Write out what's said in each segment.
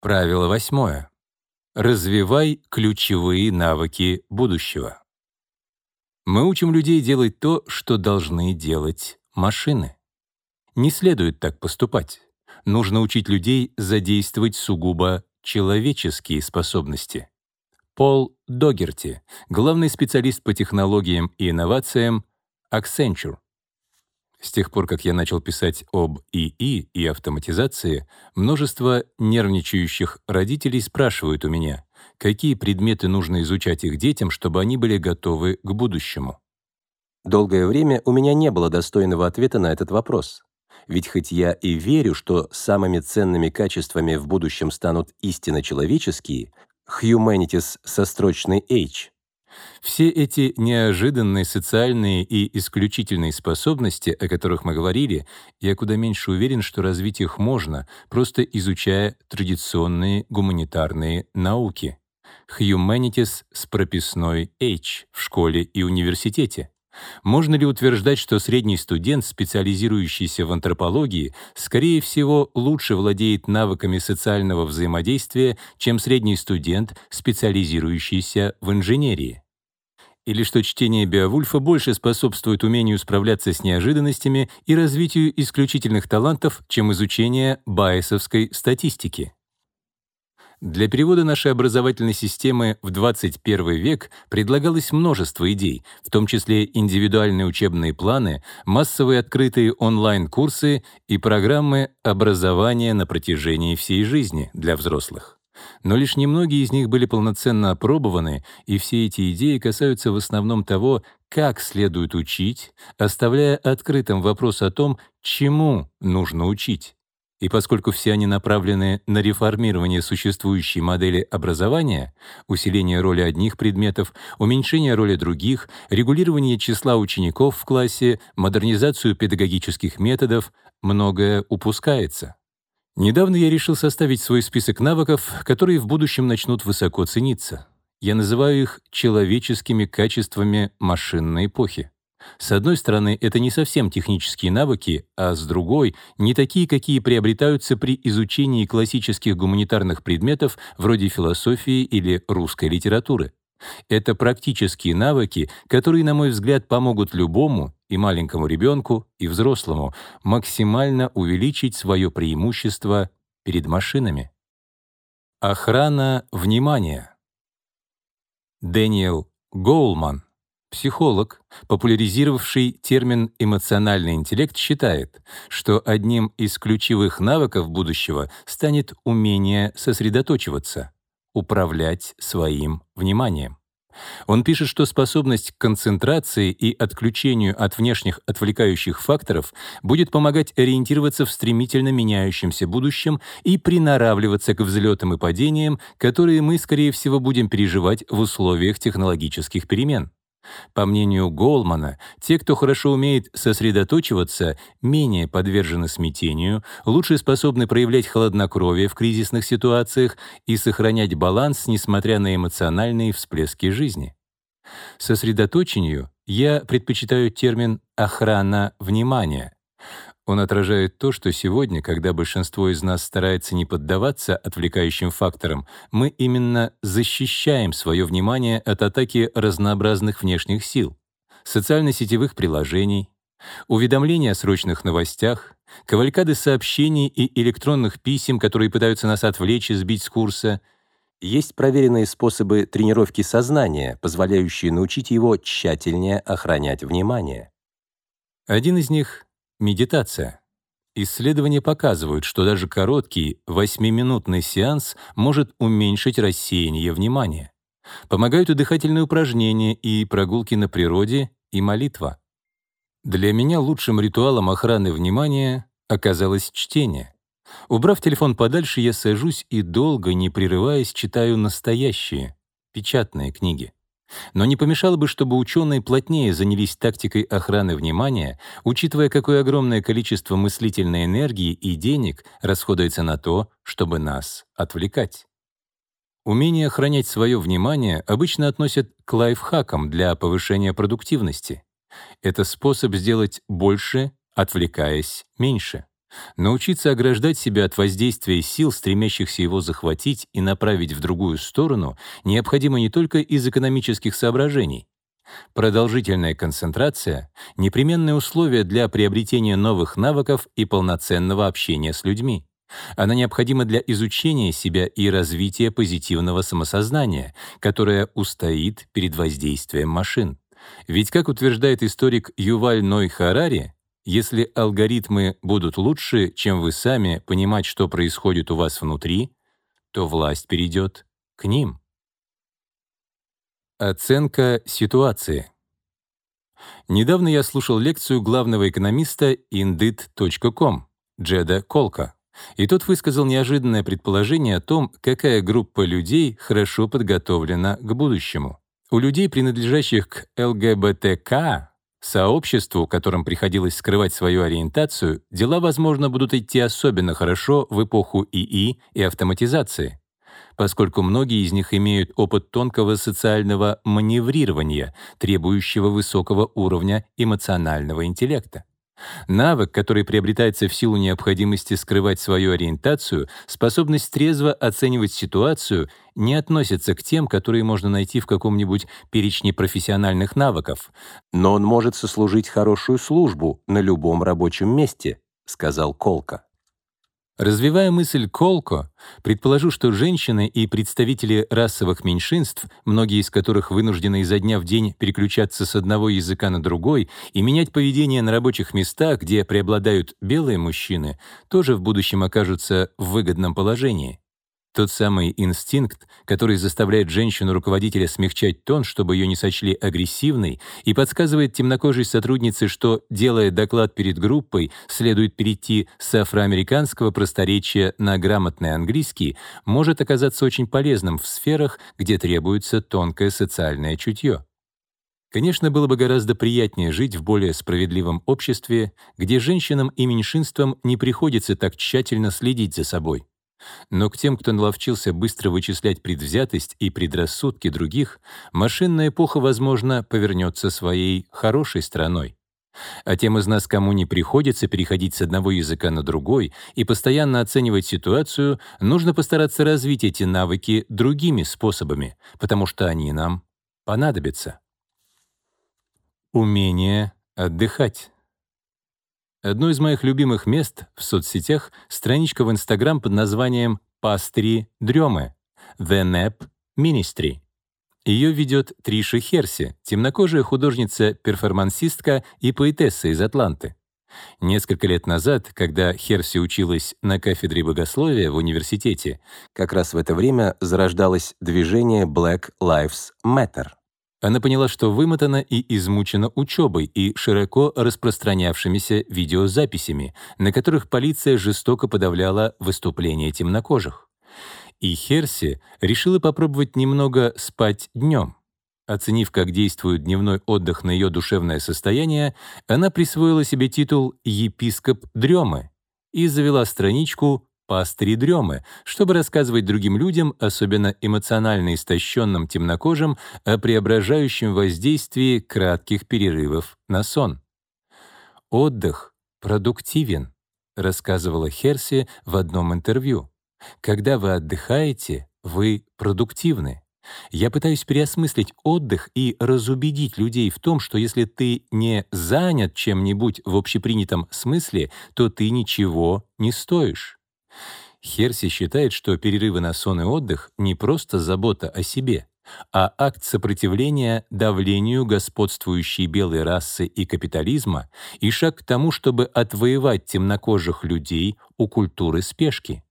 Правило восьмое. Развивай ключевые навыки будущего. Мы учим людей делать то, что должны делать машины. Не следует так поступать. Нужно учить людей задействовать сугубо человеческие способности. Пол Догерти, главный специалист по технологиям и инновациям Accenture. С тех пор, как я начал писать об ИИ и автоматизации, множество нервничающих родителей спрашивают у меня, какие предметы нужно изучать их детям, чтобы они были готовы к будущему. Долгое время у меня не было достойного ответа на этот вопрос. Ведь хоть я и верю, что самыми ценными качествами в будущем станут истинно человеческие, humanities со строчной H, все эти неожиданные социальные и исключительные способности, о которых мы говорили, я куда меньше уверен, что развить их можно, просто изучая традиционные гуманитарные науки. Humanities с прописной H в школе и университете. Можно ли утверждать, что средний студент, специализирующийся в антропологии, скорее всего, лучше владеет навыками социального взаимодействия, чем средний студент, специализирующийся в инженерии? Или что чтение Беовульфа больше способствует умению справляться с неожиданностями и развитию исключительных талантов, чем изучение байесовской статистики? Для перевода нашей образовательной системы в 21 век предлагалось множество идей, в том числе индивидуальные учебные планы, массовые открытые онлайн-курсы и программы образования на протяжении всей жизни для взрослых. Но лишь немногие из них были полноценно опробованы, и все эти идеи касаются в основном того, как следует учить, оставляя открытым вопрос о том, чему нужно учить. И поскольку все они направлены на реформирование существующей модели образования, усиление роли одних предметов, уменьшение роли других, регулирование числа учеников в классе, модернизацию педагогических методов, многое упускается. Недавно я решил составить свой список навыков, которые в будущем начнут высоко цениться. Я называю их человеческими качествами машинной эпохи. С одной стороны, это не совсем технические навыки, а с другой — не такие, какие приобретаются при изучении классических гуманитарных предметов вроде философии или русской литературы. Это практические навыки, которые, на мой взгляд, помогут любому, и маленькому ребенку, и взрослому, максимально увеличить свое преимущество перед машинами. Охрана внимания. Дэниел Гоулман Психолог, популяризировавший термин «эмоциональный интеллект», считает, что одним из ключевых навыков будущего станет умение сосредоточиваться, управлять своим вниманием. Он пишет, что способность к концентрации и отключению от внешних отвлекающих факторов будет помогать ориентироваться в стремительно меняющемся будущем и приноравливаться к взлетам и падениям, которые мы, скорее всего, будем переживать в условиях технологических перемен. По мнению Голмана, те, кто хорошо умеет сосредоточиваться, менее подвержены смятению, лучше способны проявлять хладнокровие в кризисных ситуациях и сохранять баланс, несмотря на эмоциональные всплески жизни. Сосредоточению я предпочитаю термин «охрана внимания», он отражает то, что сегодня, когда большинство из нас старается не поддаваться отвлекающим факторам, мы именно защищаем свое внимание от атаки разнообразных внешних сил, социально-сетевых приложений, уведомления о срочных новостях, кавалькады сообщений и электронных писем, которые пытаются нас отвлечь и сбить с курса. Есть проверенные способы тренировки сознания, позволяющие научить его тщательнее охранять внимание. Один из них Медитация. Исследования показывают, что даже короткий 8-минутный сеанс может уменьшить рассеяние внимания. Помогают и дыхательные упражнения, и прогулки на природе, и молитва. Для меня лучшим ритуалом охраны внимания оказалось чтение. Убрав телефон подальше, я сажусь и долго, не прерываясь, читаю настоящие, печатные книги. Но не помешало бы, чтобы ученые плотнее занялись тактикой охраны внимания, учитывая, какое огромное количество мыслительной энергии и денег расходуется на то, чтобы нас отвлекать. Умение охранять свое внимание обычно относят к лайфхакам для повышения продуктивности. Это способ сделать больше, отвлекаясь меньше. Научиться ограждать себя от воздействия сил, стремящихся его захватить и направить в другую сторону, необходимо не только из экономических соображений. Продолжительная концентрация — непременное условие для приобретения новых навыков и полноценного общения с людьми. Она необходима для изучения себя и развития позитивного самосознания, которое устоит перед воздействием машин. Ведь, как утверждает историк Юваль Ной Харари, если алгоритмы будут лучше, чем вы сами понимать, что происходит у вас внутри, то власть перейдет к ним. Оценка ситуации. Недавно я слушал лекцию главного экономиста Indit.com Джеда Колка. И тот высказал неожиданное предположение о том, какая группа людей хорошо подготовлена к будущему. У людей, принадлежащих к ЛГБТК, сообществу, которым приходилось скрывать свою ориентацию, дела, возможно, будут идти особенно хорошо в эпоху ИИ и автоматизации, поскольку многие из них имеют опыт тонкого социального маневрирования, требующего высокого уровня эмоционального интеллекта. Навык, который приобретается в силу необходимости скрывать свою ориентацию, способность трезво оценивать ситуацию, не относится к тем, которые можно найти в каком-нибудь перечне профессиональных навыков. Но он может сослужить хорошую службу на любом рабочем месте, сказал Колка. Развивая мысль Колко, предположу, что женщины и представители расовых меньшинств, многие из которых вынуждены изо дня в день переключаться с одного языка на другой и менять поведение на рабочих местах, где преобладают белые мужчины, тоже в будущем окажутся в выгодном положении. Тот самый инстинкт, который заставляет женщину-руководителя смягчать тон, чтобы ее не сочли агрессивной, и подсказывает темнокожей сотруднице, что, делая доклад перед группой, следует перейти с афроамериканского просторечия на грамотный английский, может оказаться очень полезным в сферах, где требуется тонкое социальное чутье. Конечно, было бы гораздо приятнее жить в более справедливом обществе, где женщинам и меньшинствам не приходится так тщательно следить за собой. Но к тем, кто наловчился быстро вычислять предвзятость и предрассудки других, машинная эпоха, возможно, повернется своей хорошей стороной. А тем из нас, кому не приходится переходить с одного языка на другой и постоянно оценивать ситуацию, нужно постараться развить эти навыки другими способами, потому что они нам понадобятся. Умение отдыхать. Одно из моих любимых мест в соцсетях — страничка в Инстаграм под названием «Пастыри Дремы» — The Nap Ministry. Ее ведет Триша Херси, темнокожая художница-перформансистка и поэтесса из Атланты. Несколько лет назад, когда Херси училась на кафедре богословия в университете, как раз в это время зарождалось движение Black Lives Matter. Она поняла, что вымотана и измучена учебой и широко распространявшимися видеозаписями, на которых полиция жестоко подавляла выступления темнокожих. И Херси решила попробовать немного спать днем. Оценив, как действует дневной отдых на ее душевное состояние, она присвоила себе титул «Епископ Дремы» и завела страничку пастыри дремы, чтобы рассказывать другим людям, особенно эмоционально истощенным темнокожим, о преображающем воздействии кратких перерывов на сон. «Отдых продуктивен», — рассказывала Херси в одном интервью. «Когда вы отдыхаете, вы продуктивны. Я пытаюсь переосмыслить отдых и разубедить людей в том, что если ты не занят чем-нибудь в общепринятом смысле, то ты ничего не стоишь. Херси считает, что перерывы на сон и отдых — не просто забота о себе, а акт сопротивления давлению господствующей белой расы и капитализма и шаг к тому, чтобы отвоевать темнокожих людей у культуры спешки.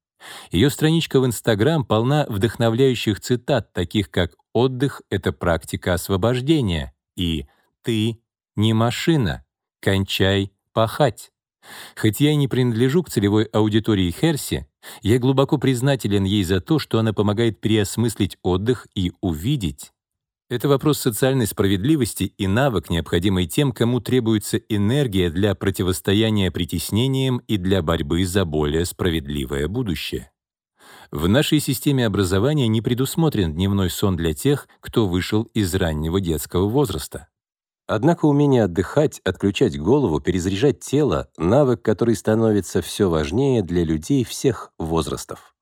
Ее страничка в Инстаграм полна вдохновляющих цитат, таких как «отдых — это практика освобождения» и «ты не машина, кончай пахать». Хоть я и не принадлежу к целевой аудитории Херси, я глубоко признателен ей за то, что она помогает переосмыслить отдых и увидеть. Это вопрос социальной справедливости и навык, необходимый тем, кому требуется энергия для противостояния притеснениям и для борьбы за более справедливое будущее. В нашей системе образования не предусмотрен дневной сон для тех, кто вышел из раннего детского возраста. Однако умение отдыхать, отключать голову, перезаряжать тело — навык, который становится все важнее для людей всех возрастов.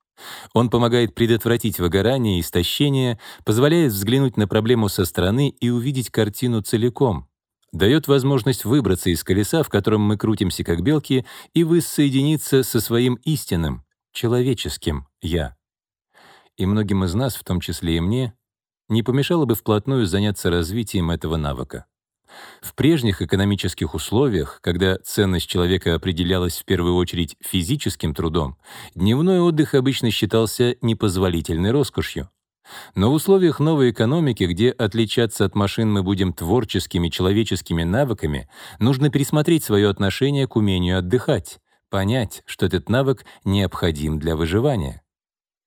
Он помогает предотвратить выгорание и истощение, позволяет взглянуть на проблему со стороны и увидеть картину целиком, дает возможность выбраться из колеса, в котором мы крутимся как белки, и воссоединиться со своим истинным, человеческим «я». И многим из нас, в том числе и мне, не помешало бы вплотную заняться развитием этого навыка. В прежних экономических условиях, когда ценность человека определялась в первую очередь физическим трудом, дневной отдых обычно считался непозволительной роскошью. Но в условиях новой экономики, где отличаться от машин мы будем творческими человеческими навыками, нужно пересмотреть свое отношение к умению отдыхать, понять, что этот навык необходим для выживания.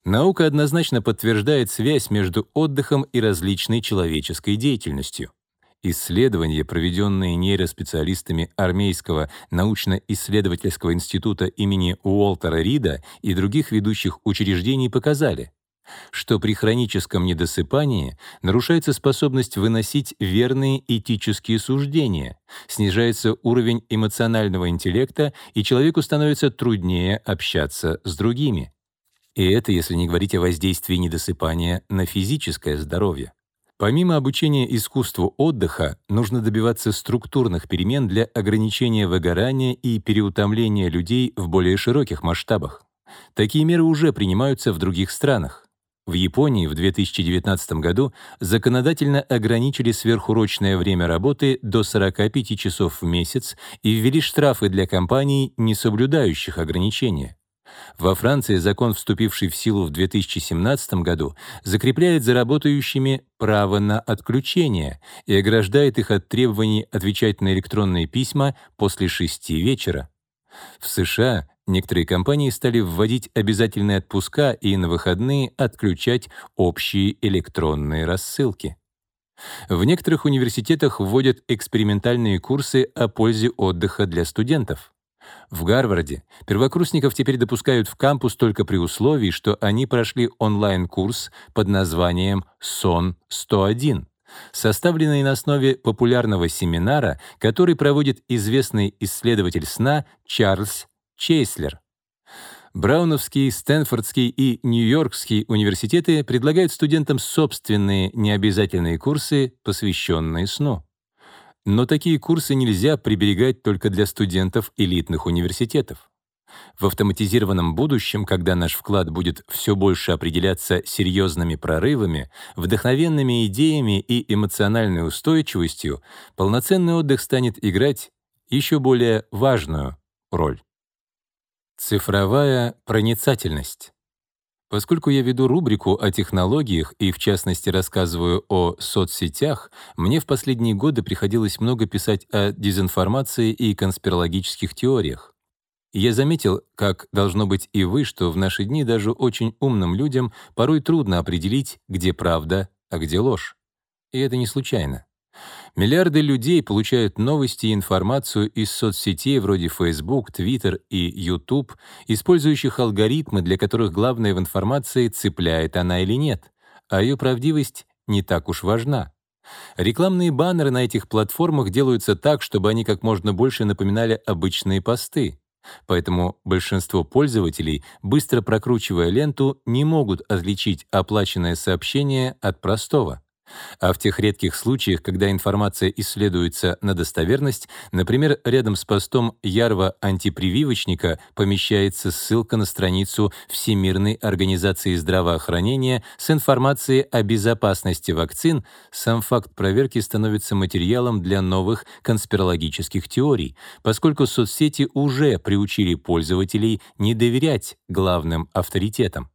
Наука однозначно подтверждает связь между отдыхом и различной человеческой деятельностью. Исследования, проведенные нейроспециалистами Армейского научно-исследовательского института имени Уолтера Рида и других ведущих учреждений показали, что при хроническом недосыпании нарушается способность выносить верные этические суждения, снижается уровень эмоционального интеллекта, и человеку становится труднее общаться с другими. И это если не говорить о воздействии недосыпания на физическое здоровье. Помимо обучения искусству отдыха, нужно добиваться структурных перемен для ограничения выгорания и переутомления людей в более широких масштабах. Такие меры уже принимаются в других странах. В Японии в 2019 году законодательно ограничили сверхурочное время работы до 45 часов в месяц и ввели штрафы для компаний, не соблюдающих ограничения. Во Франции закон, вступивший в силу в 2017 году, закрепляет за работающими право на отключение и ограждает их от требований отвечать на электронные письма после 6 вечера. В США некоторые компании стали вводить обязательные отпуска и на выходные отключать общие электронные рассылки. В некоторых университетах вводят экспериментальные курсы о пользе отдыха для студентов. В Гарварде первокурсников теперь допускают в кампус только при условии, что они прошли онлайн-курс под названием «Сон-101», составленный на основе популярного семинара, который проводит известный исследователь сна Чарльз Чейслер. Брауновский, Стэнфордский и Нью-Йоркский университеты предлагают студентам собственные необязательные курсы, посвященные сну. Но такие курсы нельзя приберегать только для студентов элитных университетов. В автоматизированном будущем, когда наш вклад будет все больше определяться серьезными прорывами, вдохновенными идеями и эмоциональной устойчивостью, полноценный отдых станет играть еще более важную роль. Цифровая проницательность. Поскольку я веду рубрику о технологиях и, в частности, рассказываю о соцсетях, мне в последние годы приходилось много писать о дезинформации и конспирологических теориях. я заметил, как должно быть и вы, что в наши дни даже очень умным людям порой трудно определить, где правда, а где ложь. И это не случайно. Миллиарды людей получают новости и информацию из соцсетей вроде Facebook, Twitter и YouTube, использующих алгоритмы, для которых главное в информации, цепляет она или нет, а ее правдивость не так уж важна. Рекламные баннеры на этих платформах делаются так, чтобы они как можно больше напоминали обычные посты. Поэтому большинство пользователей, быстро прокручивая ленту, не могут отличить оплаченное сообщение от простого. А в тех редких случаях, когда информация исследуется на достоверность, например, рядом с постом ярого антипрививочника помещается ссылка на страницу Всемирной организации здравоохранения с информацией о безопасности вакцин, сам факт проверки становится материалом для новых конспирологических теорий, поскольку соцсети уже приучили пользователей не доверять главным авторитетам.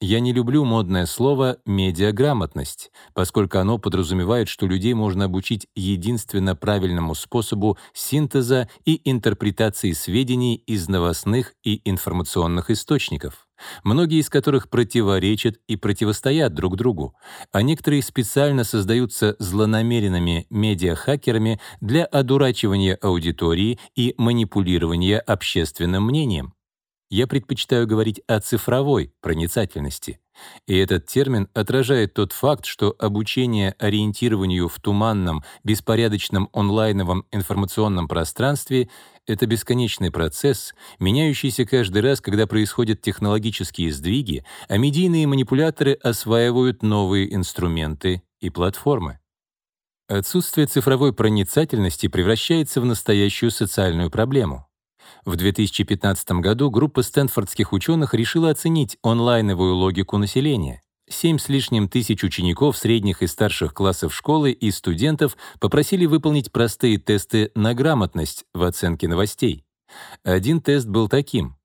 Я не люблю модное слово «медиаграмотность», поскольку оно подразумевает, что людей можно обучить единственно правильному способу синтеза и интерпретации сведений из новостных и информационных источников, многие из которых противоречат и противостоят друг другу, а некоторые специально создаются злонамеренными медиахакерами для одурачивания аудитории и манипулирования общественным мнением. Я предпочитаю говорить о цифровой проницательности. И этот термин отражает тот факт, что обучение ориентированию в туманном, беспорядочном онлайновом информационном пространстве — это бесконечный процесс, меняющийся каждый раз, когда происходят технологические сдвиги, а медийные манипуляторы осваивают новые инструменты и платформы. Отсутствие цифровой проницательности превращается в настоящую социальную проблему. В 2015 году группа стэнфордских ученых решила оценить онлайновую логику населения. Семь с лишним тысяч учеников средних и старших классов школы и студентов попросили выполнить простые тесты на грамотность в оценке новостей. Один тест был таким.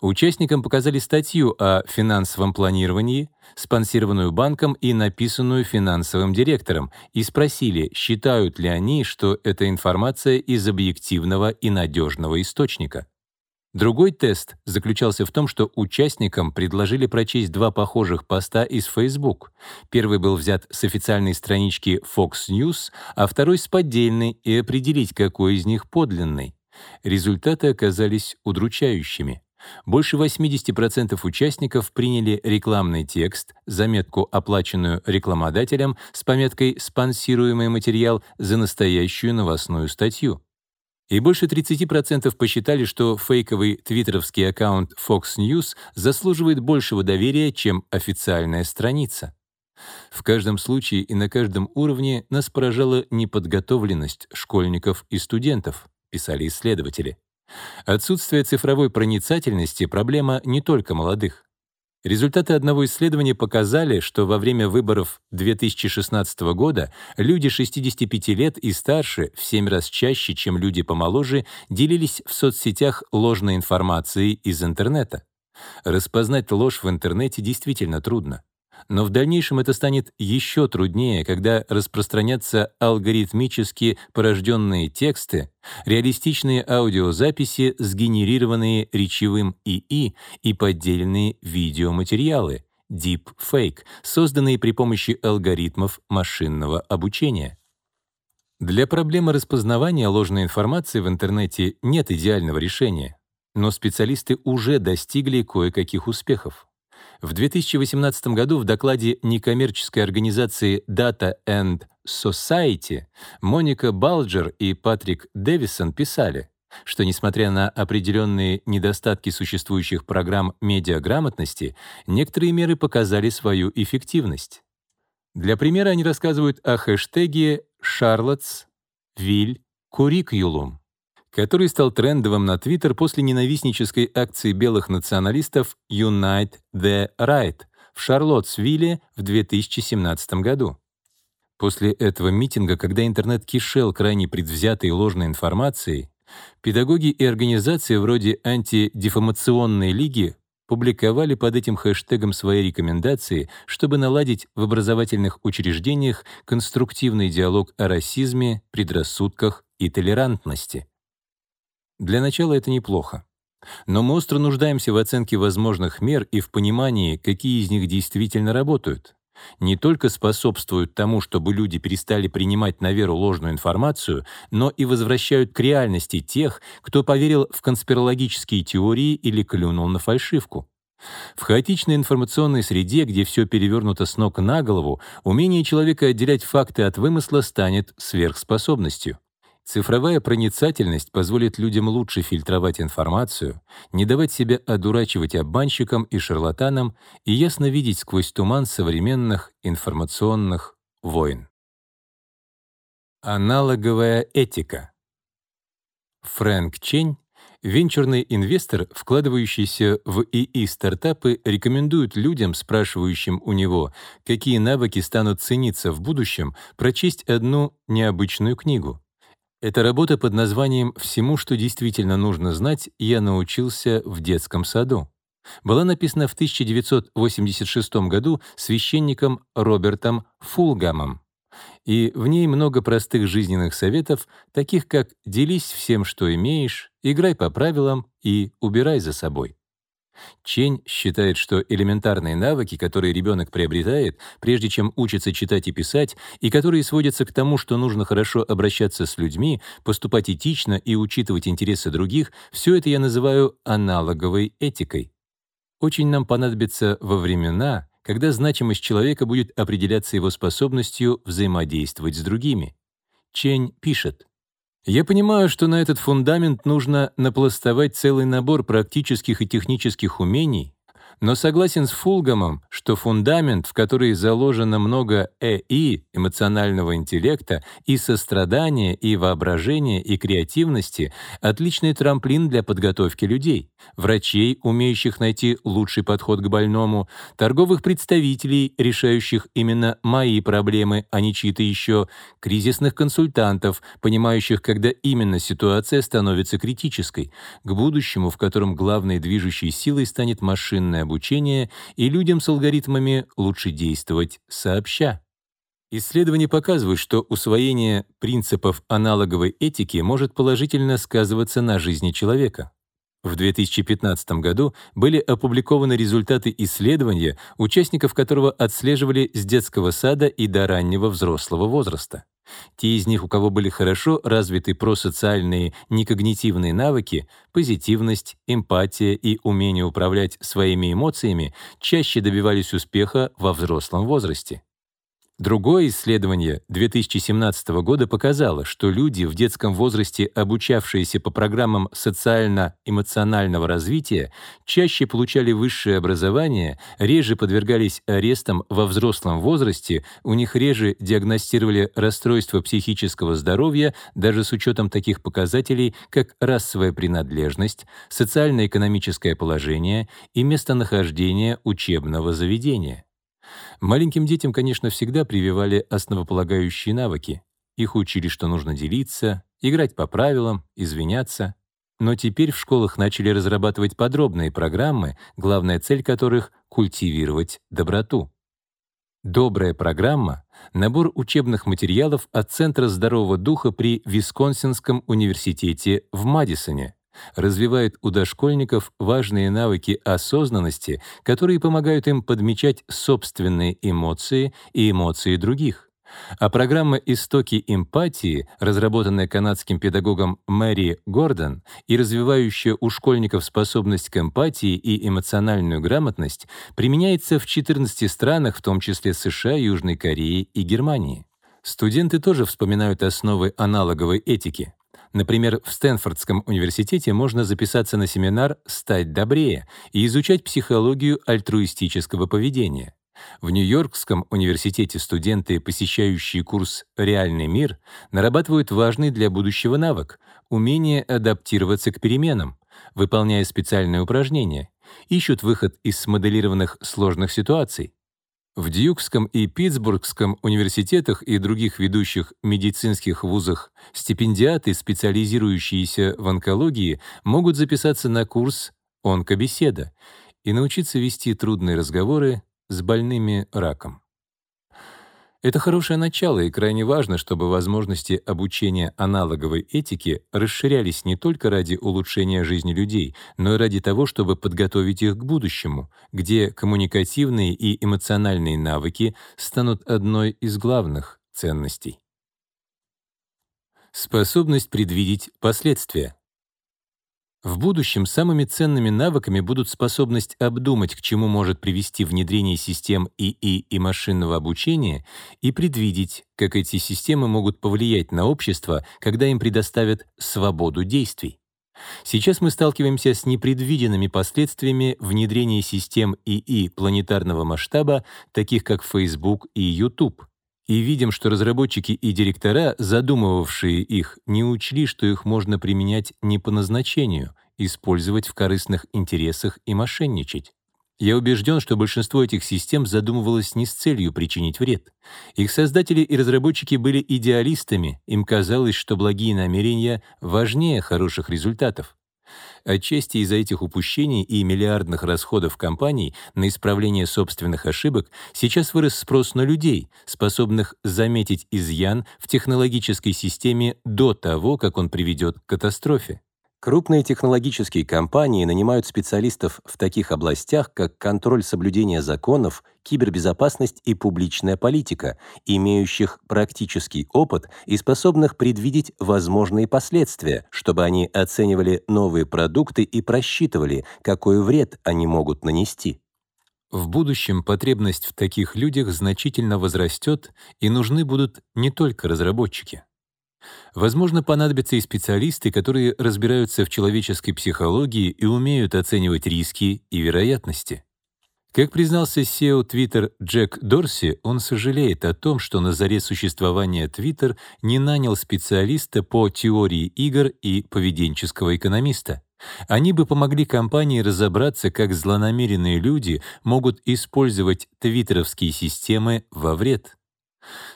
Участникам показали статью о финансовом планировании, спонсированную банком и написанную финансовым директором, и спросили, считают ли они, что эта информация из объективного и надежного источника. Другой тест заключался в том, что участникам предложили прочесть два похожих поста из Facebook. Первый был взят с официальной странички Fox News, а второй — с поддельной, и определить, какой из них подлинный. Результаты оказались удручающими. Больше 80% участников приняли рекламный текст, заметку, оплаченную рекламодателем, с пометкой «Спонсируемый материал» за настоящую новостную статью. И больше 30% посчитали, что фейковый твиттеровский аккаунт Fox News заслуживает большего доверия, чем официальная страница. В каждом случае и на каждом уровне нас поражала неподготовленность школьников и студентов, писали исследователи. Отсутствие цифровой проницательности — проблема не только молодых. Результаты одного исследования показали, что во время выборов 2016 года люди 65 лет и старше в 7 раз чаще, чем люди помоложе, делились в соцсетях ложной информацией из интернета. Распознать ложь в интернете действительно трудно. Но в дальнейшем это станет еще труднее, когда распространятся алгоритмически порожденные тексты, реалистичные аудиозаписи, сгенерированные речевым ИИ и поддельные видеоматериалы, deepfake, созданные при помощи алгоритмов машинного обучения. Для проблемы распознавания ложной информации в интернете нет идеального решения, но специалисты уже достигли кое-каких успехов. В 2018 году в докладе некоммерческой организации Data and Society Моника Балджер и Патрик Дэвисон писали, что, несмотря на определенные недостатки существующих программ медиаграмотности, некоторые меры показали свою эффективность. Для примера они рассказывают о хэштеге «Шарлотс Виль Курикюлум», который стал трендовым на Твиттер после ненавистнической акции белых националистов Unite the Right в Шарлоттсвилле в 2017 году. После этого митинга, когда интернет кишел крайне предвзятой и ложной информацией, педагоги и организации вроде антидефамационной лиги публиковали под этим хэштегом свои рекомендации, чтобы наладить в образовательных учреждениях конструктивный диалог о расизме, предрассудках и толерантности. Для начала это неплохо. Но мы остро нуждаемся в оценке возможных мер и в понимании, какие из них действительно работают. Не только способствуют тому, чтобы люди перестали принимать на веру ложную информацию, но и возвращают к реальности тех, кто поверил в конспирологические теории или клюнул на фальшивку. В хаотичной информационной среде, где все перевернуто с ног на голову, умение человека отделять факты от вымысла станет сверхспособностью. Цифровая проницательность позволит людям лучше фильтровать информацию, не давать себя одурачивать обманщикам и шарлатанам и ясно видеть сквозь туман современных информационных войн. Аналоговая этика. Фрэнк Чень, венчурный инвестор, вкладывающийся в ИИ-стартапы, рекомендует людям, спрашивающим у него, какие навыки станут цениться в будущем, прочесть одну необычную книгу. Эта работа под названием «Всему, что действительно нужно знать, я научился в детском саду» была написана в 1986 году священником Робертом Фулгамом. И в ней много простых жизненных советов, таких как «делись всем, что имеешь», «играй по правилам» и «убирай за собой». Чень считает, что элементарные навыки, которые ребенок приобретает, прежде чем учится читать и писать, и которые сводятся к тому, что нужно хорошо обращаться с людьми, поступать этично и учитывать интересы других, все это я называю аналоговой этикой. Очень нам понадобится во времена, когда значимость человека будет определяться его способностью взаимодействовать с другими. Чень пишет, я понимаю, что на этот фундамент нужно напластовать целый набор практических и технических умений, но согласен с Фулгамом, что фундамент, в который заложено много ЭИ, эмоционального интеллекта, и сострадания, и воображения, и креативности — отличный трамплин для подготовки людей, врачей, умеющих найти лучший подход к больному, торговых представителей, решающих именно мои проблемы, а не чьи-то еще, кризисных консультантов, понимающих, когда именно ситуация становится критической, к будущему, в котором главной движущей силой станет машинное обучения, и людям с алгоритмами лучше действовать сообща. Исследования показывают, что усвоение принципов аналоговой этики может положительно сказываться на жизни человека. В 2015 году были опубликованы результаты исследования, участников которого отслеживали с детского сада и до раннего взрослого возраста. Те из них, у кого были хорошо развиты просоциальные некогнитивные навыки, позитивность, эмпатия и умение управлять своими эмоциями, чаще добивались успеха во взрослом возрасте. Другое исследование 2017 года показало, что люди в детском возрасте, обучавшиеся по программам социально-эмоционального развития, чаще получали высшее образование, реже подвергались арестам во взрослом возрасте, у них реже диагностировали расстройства психического здоровья, даже с учетом таких показателей, как расовая принадлежность, социально-экономическое положение и местонахождение учебного заведения. Маленьким детям, конечно, всегда прививали основополагающие навыки. Их учили, что нужно делиться, играть по правилам, извиняться. Но теперь в школах начали разрабатывать подробные программы, главная цель которых — культивировать доброту. Добрая программа — набор учебных материалов от Центра здорового духа при Висконсинском университете в Мадисоне развивает у дошкольников важные навыки осознанности, которые помогают им подмечать собственные эмоции и эмоции других. А программа «Истоки эмпатии», разработанная канадским педагогом Мэри Гордон и развивающая у школьников способность к эмпатии и эмоциональную грамотность, применяется в 14 странах, в том числе США, Южной Корее и Германии. Студенты тоже вспоминают основы аналоговой этики. Например, в Стэнфордском университете можно записаться на семинар «Стать добрее» и изучать психологию альтруистического поведения. В Нью-Йоркском университете студенты, посещающие курс «Реальный мир», нарабатывают важный для будущего навык — умение адаптироваться к переменам, выполняя специальные упражнения, ищут выход из смоделированных сложных ситуаций, в Дьюкском и Питтсбургском университетах и других ведущих медицинских вузах стипендиаты, специализирующиеся в онкологии, могут записаться на курс «Онкобеседа» и научиться вести трудные разговоры с больными раком. Это хорошее начало, и крайне важно, чтобы возможности обучения аналоговой этике расширялись не только ради улучшения жизни людей, но и ради того, чтобы подготовить их к будущему, где коммуникативные и эмоциональные навыки станут одной из главных ценностей. Способность предвидеть последствия. В будущем самыми ценными навыками будут способность обдумать, к чему может привести внедрение систем ИИ и машинного обучения, и предвидеть, как эти системы могут повлиять на общество, когда им предоставят свободу действий. Сейчас мы сталкиваемся с непредвиденными последствиями внедрения систем ИИ планетарного масштаба, таких как Facebook и YouTube, и видим, что разработчики и директора, задумывавшие их, не учли, что их можно применять не по назначению, использовать в корыстных интересах и мошенничать. Я убежден, что большинство этих систем задумывалось не с целью причинить вред. Их создатели и разработчики были идеалистами, им казалось, что благие намерения важнее хороших результатов. Отчасти из-за этих упущений и миллиардных расходов компаний на исправление собственных ошибок сейчас вырос спрос на людей, способных заметить изъян в технологической системе до того, как он приведет к катастрофе. Крупные технологические компании нанимают специалистов в таких областях, как контроль соблюдения законов, кибербезопасность и публичная политика, имеющих практический опыт и способных предвидеть возможные последствия, чтобы они оценивали новые продукты и просчитывали, какой вред они могут нанести. В будущем потребность в таких людях значительно возрастет, и нужны будут не только разработчики. Возможно, понадобятся и специалисты, которые разбираются в человеческой психологии и умеют оценивать риски и вероятности. Как признался SEO Twitter Джек Дорси, он сожалеет о том, что на заре существования Twitter не нанял специалиста по теории игр и поведенческого экономиста. Они бы помогли компании разобраться, как злонамеренные люди могут использовать твиттеровские системы во вред.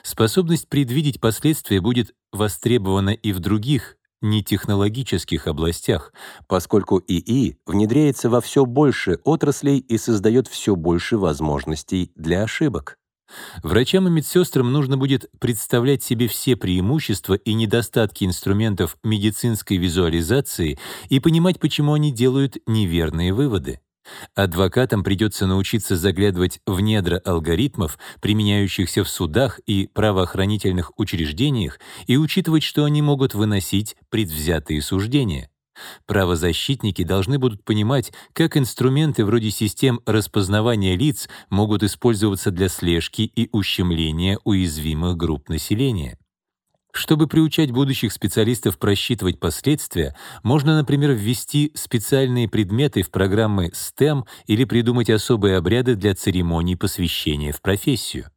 Способность предвидеть последствия будет востребована и в других, нетехнологических областях, поскольку ИИ внедряется во все больше отраслей и создает все больше возможностей для ошибок. Врачам и медсестрам нужно будет представлять себе все преимущества и недостатки инструментов медицинской визуализации и понимать, почему они делают неверные выводы. Адвокатам придется научиться заглядывать в недра алгоритмов, применяющихся в судах и правоохранительных учреждениях, и учитывать, что они могут выносить предвзятые суждения. Правозащитники должны будут понимать, как инструменты вроде систем распознавания лиц могут использоваться для слежки и ущемления уязвимых групп населения. Чтобы приучать будущих специалистов просчитывать последствия, можно, например, ввести специальные предметы в программы STEM или придумать особые обряды для церемоний посвящения в профессию.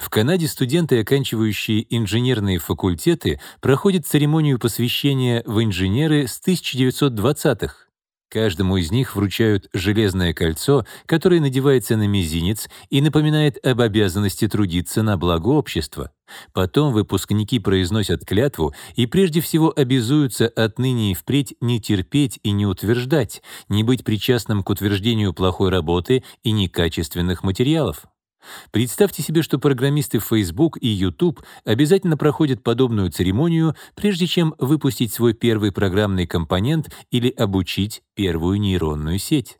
В Канаде студенты, оканчивающие инженерные факультеты, проходят церемонию посвящения в инженеры с 1920-х. Каждому из них вручают железное кольцо, которое надевается на мизинец и напоминает об обязанности трудиться на благо общества. Потом выпускники произносят клятву и прежде всего обязуются отныне и впредь не терпеть и не утверждать, не быть причастным к утверждению плохой работы и некачественных материалов. Представьте себе, что программисты Facebook и YouTube обязательно проходят подобную церемонию, прежде чем выпустить свой первый программный компонент или обучить первую нейронную сеть.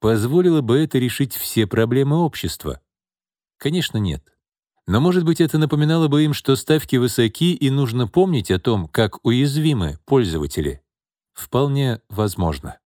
Позволило бы это решить все проблемы общества? Конечно, нет. Но, может быть, это напоминало бы им, что ставки высоки и нужно помнить о том, как уязвимы пользователи? Вполне возможно.